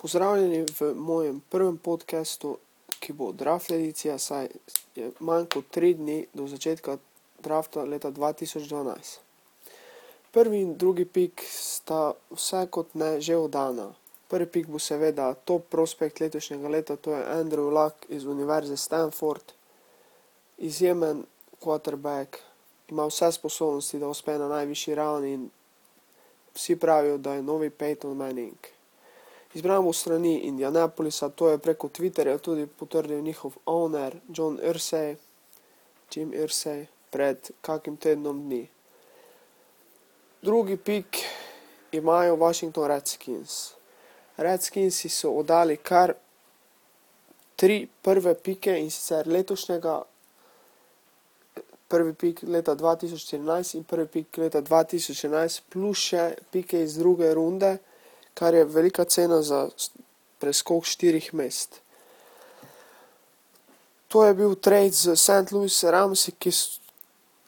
Pozdravljeni v mojem prvem podkastu, ki bo draft edicija, saj je manj kot tri dni do začetka drafta leta 2012. Prvi in drugi pik sta vse kot ne že oddana. Prvi pik bo seveda top prospekt letošnjega leta, to je Andrew Luck iz Univerze Stanford, izjemen quarterback, ima vse sposobnosti, da uspe na najvišji ravni in vsi pravijo, da je novi Peyton Manning. Izbran bo strani Indianapolisa, to je preko Twitterja tudi potrdil njihov owner John Irsay, Jim Irsay, pred kakim tednom dni. Drugi pik imajo Washington Redskins. Redskinsi so oddali kar tri prve pike in sicer letošnjega, prvi pik leta dva tisoč štirinajst in prvi pik leta dva tisoč enajst plus še pike iz druge runde kar je velika cena za preskok štirih mest. To je bil trade z St. Louis Ramsi, ki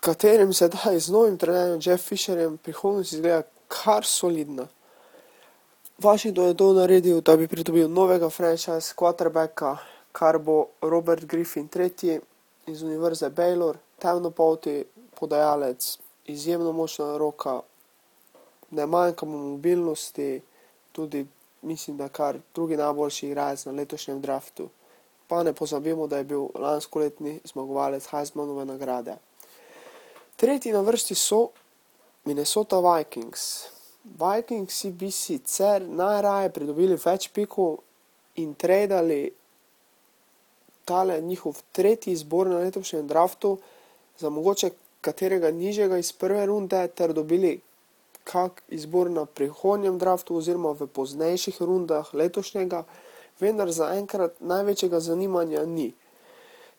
katerim sedaj z novim trenerjem Jeff Fisherjem prihodnost izgleda kar solidna. Washington je to naredil, da bi pridobil novega franchise quarterbacka, kar bo Robert Griffin tretji iz Univerze Baylor, temnopolti podajalec, izjemno močna roka, ne manjka mu mobilnosti, tudi mislim, da kar drugi najboljši igralec na letošnjem draftu. Pa ne pozabimo, da je bil lanskoletni zmagovalec Heismanove nagrade. Tretji na vrsti so Minnesota Vikings. Vikingsi bi sicer najraje pridobili več pikov in tradali tale njihov tretji izbor na letošnjem draftu za mogoče katerega nižjega iz prve runde ter dobili kak izbor na prihodnjem draftu oziroma v poznejših rundah letošnjega, vendar zaenkrat največjega zanimanja ni.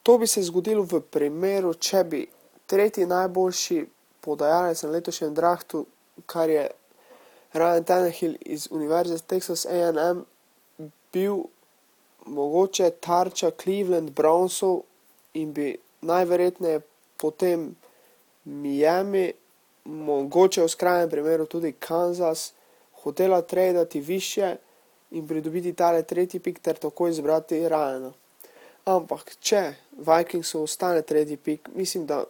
To bi se zgodilo v primeru, če bi tretji najboljši podajalec na letošnjem draftu, kar je Ryan Tannehill iz Univerze Texas A&M, bil mogoče tarča Cleveland Brownsov in bi najverjetneje potem Miami mogoče v skrajnem primeru tudi Kansas, hotela tradati više in pridobiti tale tretji pik ter tako izbrati Ryana. Ampak, če Vikingsu ostane tretji pik, mislim, da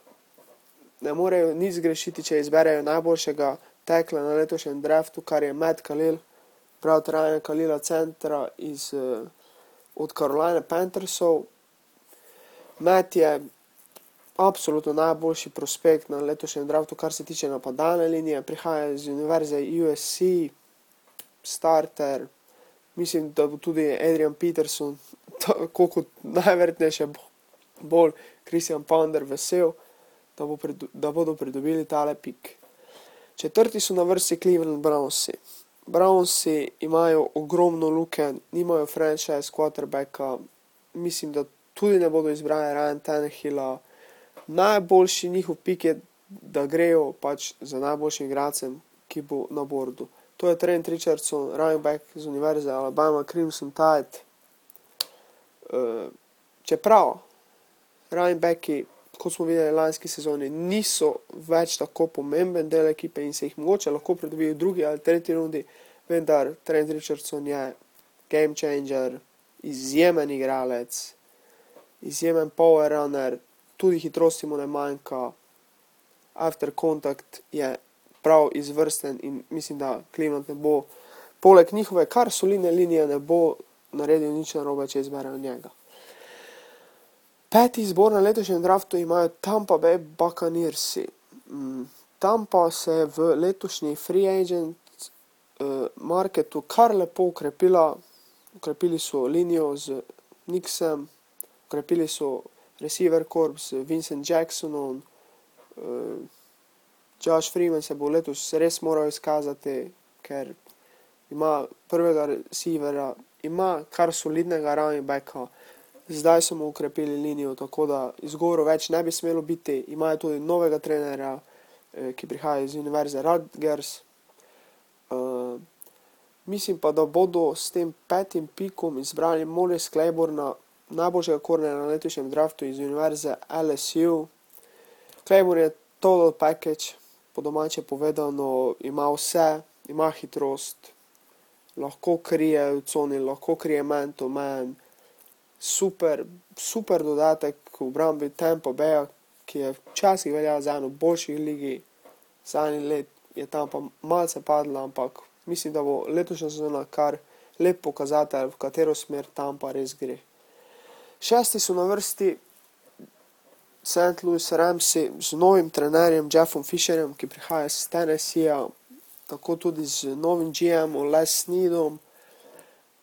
ne morejo nič zgrešiti, če izberejo najboljšega tekla na letošnjem draftu, kar je Matt Khalil, prav Ryan Khalila centra iz, od Carolina Panthersov. Matt je absolutno najboljši prospekt na letošnjem draftu, kar se tiče napadalne linije, prihaja iz Univerze USC, starter, mislim, da bo tudi Adrian Peterson, tako kot najverjetneje še bolj Christian Ponder vesel, da, bo da bodo pridobili tale pik. Četrti so na vrsti Cleveland Brownsi. Brownsi imajo ogromno lukenj, nimajo franchise quarterbacka, mislim, da tudi ne bodo izbrali Ryan Tannehilla, najboljši njihov pik je, da grejo pač za najboljšim igralcem, ki bo na bordu. To je Trent Richardson, running back z Univerze Alabama, Crimson Tide. Uh, čeprav running backi, kot smo videli lanski sezoni, niso več tako pomemben del ekipe in se jih mogoče lahko pridobijo v drugi ali tretji rundi, vendar Trent Richardson je game changer, izjemen igralec, izjemen power runner, tudi hitrosti mu ne manjka, after contact je prav izvrsten in mislim, da Cleveland ne bo, poleg njihove kar solidne linije, ne bo naredil nič narobe, če izberejo njega. Peti izbor na letošnjem draftu imajo Tampa Bay Buccaneersi. Mm, Tampa se je v letošnji free agent uh, marketu kar lepo ukrepila, ukrepili so linijo z Nixem, ukrepili so receiver corps, Vincent Jacksonom, uh, Josh Freeman se bo letos res moral izkazati, ker ima prvega receivera, ima kar solidnega running backa, zdaj so mu ukrepili linijo, tako da izgovorov več ne bi smelo biti, imajo tudi novega trenera, eh, ki prihaja iz Univerze Rutgers. Uh, mislim pa, da bodo s tem petim pikom izbrali Morris Claiborna, najboljšega kornera na letošnjem draftu iz Univerze LSU. Claymore je total package, po domače povedano, ima vse, ima hitrost, lahko krije v coni, lahko krije man to man. Super, super dodatek v obrambi Tempo Beja, ki je včasih veljal za eno boljših ligi, zadnji let je tam pa malce padla, ampak mislim, da bo letošnja sezona kar lep pokazatelj, v katero smer tam pa res gre. Šesti so na vrsti St. Louis Ramsey z novim trenerjem Jeffom Fisherjem, ki prihaja iz Tennesseeja, tako tudi z novim GM-om Les Sneedom.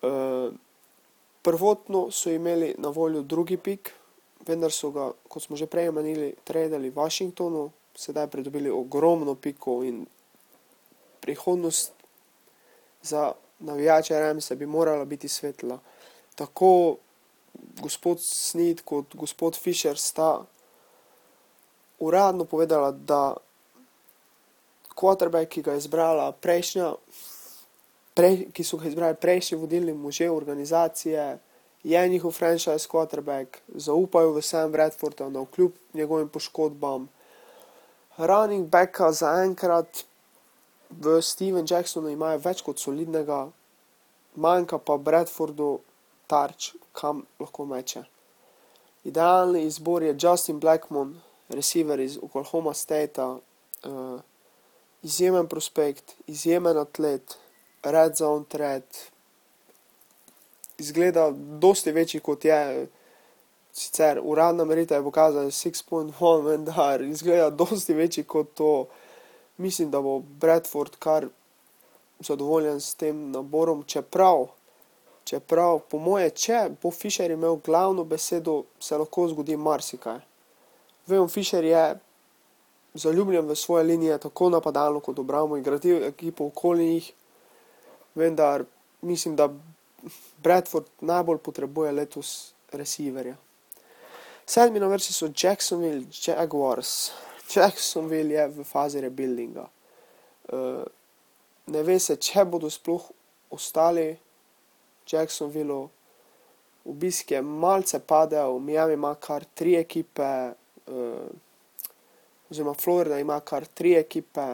Uh, prvotno so imeli na voljo drugi pik, vendar so ga, kot smo že prej omenili, tradili Washingtonu, sedaj pridobili ogromno pikov in prihodnost za navijače Ramsa bi morala biti svetla. Tako gospod Snid kot gospod Fisher sta uradno povedala, da quarterback, ki ga je izbrala prejšnja, prej, ki so ga izbrali prejšnji vodilni možje organizacije, je njihov franchise quarterback, zaupajo v Sam Bradforda na vkljub njegovim poškodbam. Running backa zaenkrat v Steven Jacksonu imajo več kot solidnega, manjka pa Bradfordu tarč, kam lahko meče. Idealni izbor je Justin Blackmon, receiver iz Oklahoma State, uh, izjemen prospekt, izjemen atlet, red zone threat, izgleda dosti večji kot je. Sicer uradna meritev je pokazala 6.1, vendar izgleda dosti večji kot to mislim, da bo Bradford kar zadovoljen s tem naborom, čeprav, čeprav po moje, če bo Fisher imel glavno besedo, se lahko zgodi marsikaj. Vem, Fisher je zaljubljen v svoje linije, tako napadalno kot obrambno, in gradil ekipo okoli njih, vendar mislim, da Bradford najbolj potrebuje letos receiverja. Sedmi na vrsti so Jacksonville Jaguars. Jacksonville je v fazi rebuildinga. Uh, ne ve se, če bodo sploh ostali Jacksonville. Obisk je malce padel, Miami ima kar tri ekipe, uh, oziroma Florida ima kar tri ekipe,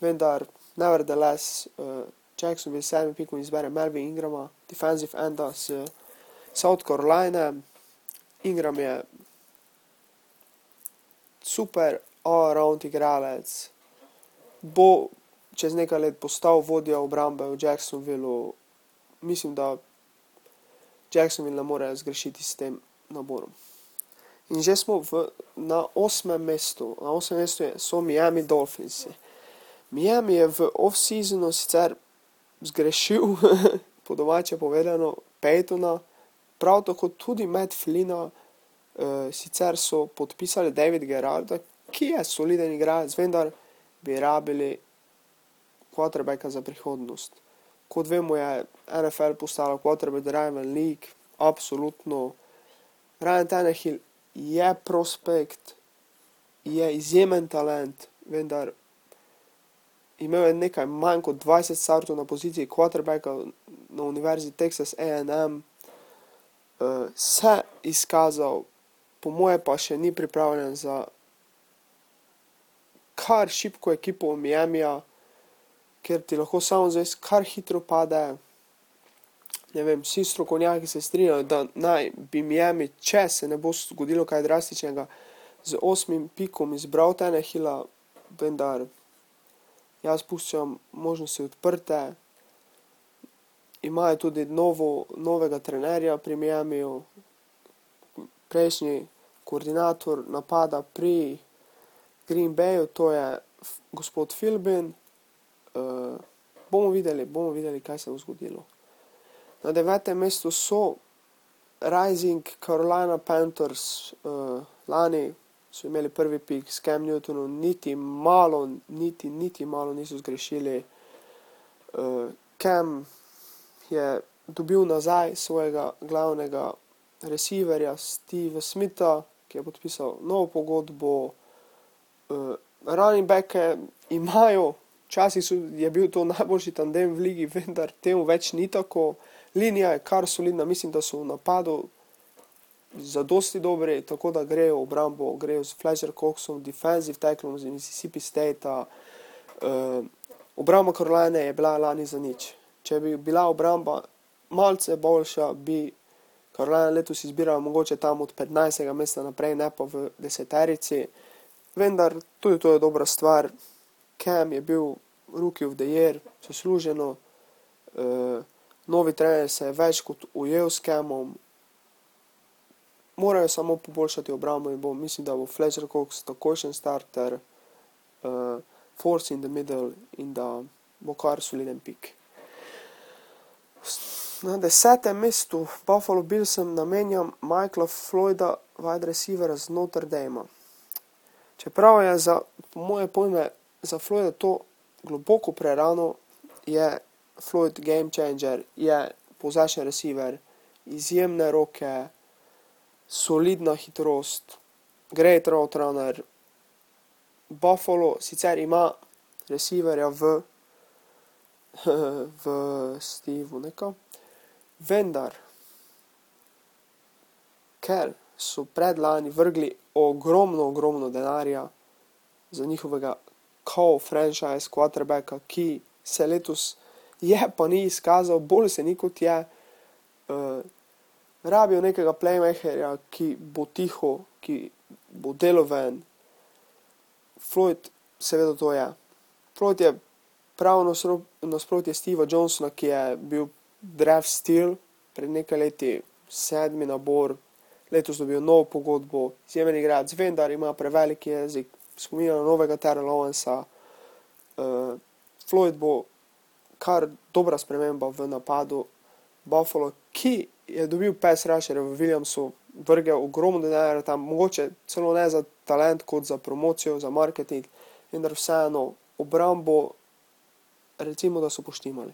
vendar, nevertheless, uh, Jacksonville sedmi pikom izbere Melvin Ingrama, defensive enda z South Carolina. Ingram je super, all-around igralec, bo čez nekaj let postal vodja obrambe v Jacksonvillu. Mislim, da Jacksonville ne more zgrešiti s tem naborom. In že smo v, na osmem mestu, na osmem mestu je, so Miami Dolphins. Miami je v off-seasonu sicer zgrešil, po domače povedano, Peytona, prav tako tudi Matt Flina, uh, sicer so podpisali David Gerarda, ki je soliden igralec, vendar bi rabili quarterbacka za prihodnost. Kot vemo, je NFL postala quarterback driven league, absolutno. Ryan Tannehill je prospekt, je izjemen talent, vendar imel je nekaj manj kot 20 startov na poziciji quarterbacka na univerzi Texas AM, uh, se izkazal, po moje pa še ni pripravljen za kar šipko ekipo Miami, ker ti lahko samo zdaj kar hitro pade. Ne vem, vsi strokovnjaki se strinjajo, da naj bi Miami, če se ne bo zgodilo kaj drastičnega, z osmim pikom izbral Tenehila, vendar jaz puščam možnosti odprte. Imajo tudi novo, novega trenerja pri Miami, prejšnji koordinator napada pri Green Bayu, to je gospod Filbin. Uh, bomo videli, bomo videli, kaj se bo zgodilo. Na devetem mestu so Rising Carolina Panthers, uh, lani so imeli prvi pik s Cam Newtonom, niti malo, niti, niti malo niso zgrešili. Uh, Cam je dobil nazaj svojega glavnega receiverja Steve Smitha, ki je podpisal novo pogodbo uh, running backe imajo, včasih je bil to najboljši tandem v ligi, vendar temu več ni tako. Linija je kar solidna, mislim, da so v napadu za dosti dobri, tako da grejo v obrambo, grejo z Fletcher Coxom, defensive tacklom z Mississippi State. Uh, obramba Karolajne je bila lani za nič. če bi bila obramba malce boljša, bi Carolina letos izbirala mogoče tam od petnajstega mesta naprej, ne pa v deseterici. Vendar tudi to je dobra stvar. Cam je bil rookie of the year, zasluženo. novi trener se je več kot ujel s Camom. Morajo samo poboljšati obrambo in bo, mislim, da bo Fletcher Cox takojšen starter, force in the middle in da bo kar soliden pik. Na desetem mestu Buffalo Billsom namenjam Michaela Floyda, wide receiverja z Notre Dama. Čeprav je za moje pojme za Floyda to globoko prerano, je Floyd game changer, je possession receiver, izjemne roke, solidna hitrost, great route runner. Buffalo sicer ima receiverja v, v Stevu nekam, vendar ker so predlani vrgli ogromno, ogromno denarja za njihovega kao franchise quarterbacka, ki se letos je pa ni izkazal, bolj se ni, kot je. rabijo nekega playmakerja, ki bo tiho, ki bo deloven. Floyd seveda to je. Floyd je prav nasprotje Steva Johnsona, ki je bil draft steal pred nekaj leti, sedmi nabor, letos dobil novo pogodbo, izjemen igralec, vendar ima prevelik jezik, spominja na novega Terrella Owensa. Floyd bo kar dobra sprememba v napadu Buffalo, ki je dobil pass rusherja v Williamsu, vrgel ogromno denarja tam, mogoče celo ne za talent kot za promocijo, za marketing, vendar vseeno, obrambo recimo, da so poštimali.